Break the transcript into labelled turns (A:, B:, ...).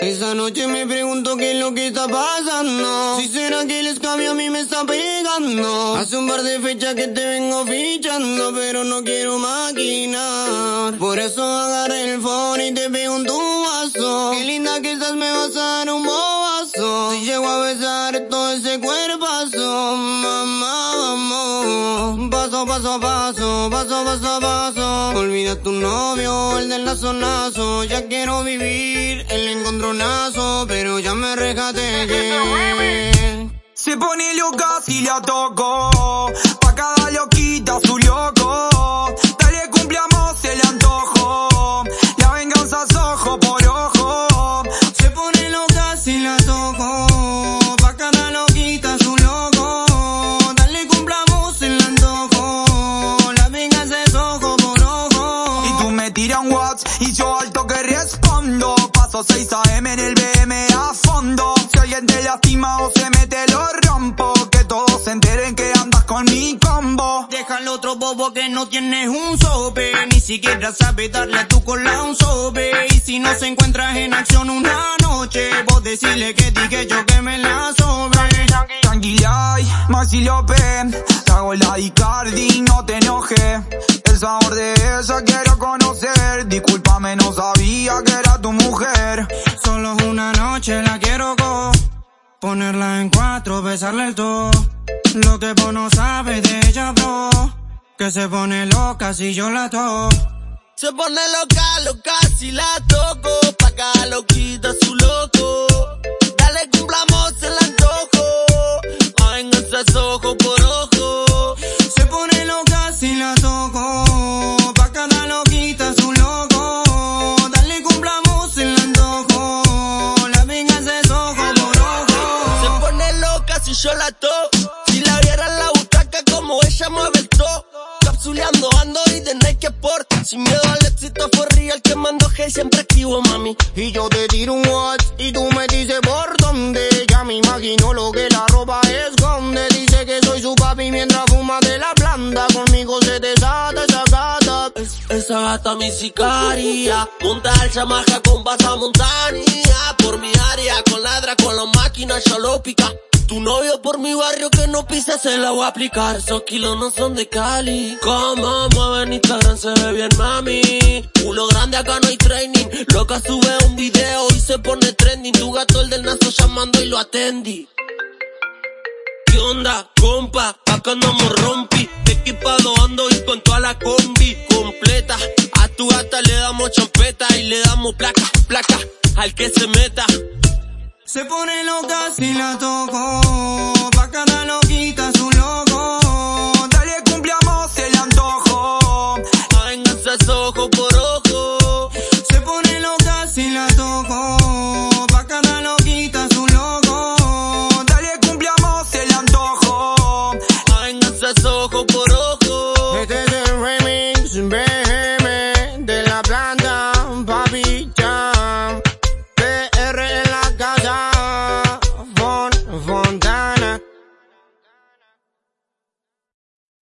A: Esa noche me pregunto qué es lo que está pasando. Si será que el escabio a mí me está pegando. Hace un par de fechas que te vengo fichando, pero no quiero maquinar. Por eso agarré el phone y te pregunto un vaso. Qué linda que estás, me vas a dar un bobazo. Si llego a besar todo ese cuerpazo. Paso, a paso, paso, paso a paso. Olvida tu novio, el del lazonazo. Ya quiero vivir el encontró pero ya me regateé.
B: Se pone loca si la toco, y yo alto que respondo. Paso 6 AM en el BM a fondo. Si alguien te lastima o se mete, lo rompo. Que todos se enteren que andas con mi combo.
A: Deja al otro bobo que no tienes un sope. Ni siquiera sabe darle a tu cola un sope. Y si no se encuentras en acción una noche, vos decirle que dije yo que me la sobre.
B: Tranquila, Maxi López. Te hago la Icardi, era tu mujer.
A: Solo una noche la quiero go. Ponerla en cuatro, besarle el to. Lo que vos no sabes de ella, bro. Que se pone loca si yo la toco.
C: Se pone loca, loca si la toco. Pa' cada loquita su loco. Yo la toco. Si la viera en la butaca como ella mueve el to. Capsuleando ando y de Nike Sport. Sin miedo al éxito for real que mando G siempre activo mami.
A: Y yo te tiro un watch y tú me dices por dónde. Ya me imagino lo que la ropa esconde. Dice que soy su papi mientras fuma de la planta. Conmigo se desata esa gata.
C: Es- esa gata mi sicaria. Monta al chamaja con basa montaña. Por mi área, con ladra, con la máquina, yo lo pica. Tu novio por mi barrio que no pisa se la voy a aplicar. Esos kilos no son de Cali. Como mueven Instagram se ve bien mami. Culo grande acá no hay training. Loca sube un video y se pone trending. Tu gato el del nazo llamando y lo atendí. ¿Qué onda, compa? Acá andamos rompi. Equipado ando y con toda la combi completa. A tu gata le damos champeta y le damos placa, placa al que se meta.
A: Se pone loca si la toco. Pa' cada loquita su loco.
B: Dale cumplamos el antojo.
C: Vénganse es ojo por ojo.
A: Se pone loca si la toco. Pa' cada loquita su loco.
B: Dale cumplamos el antojo.
C: Vénganse es ojo por ojo.
A: Este es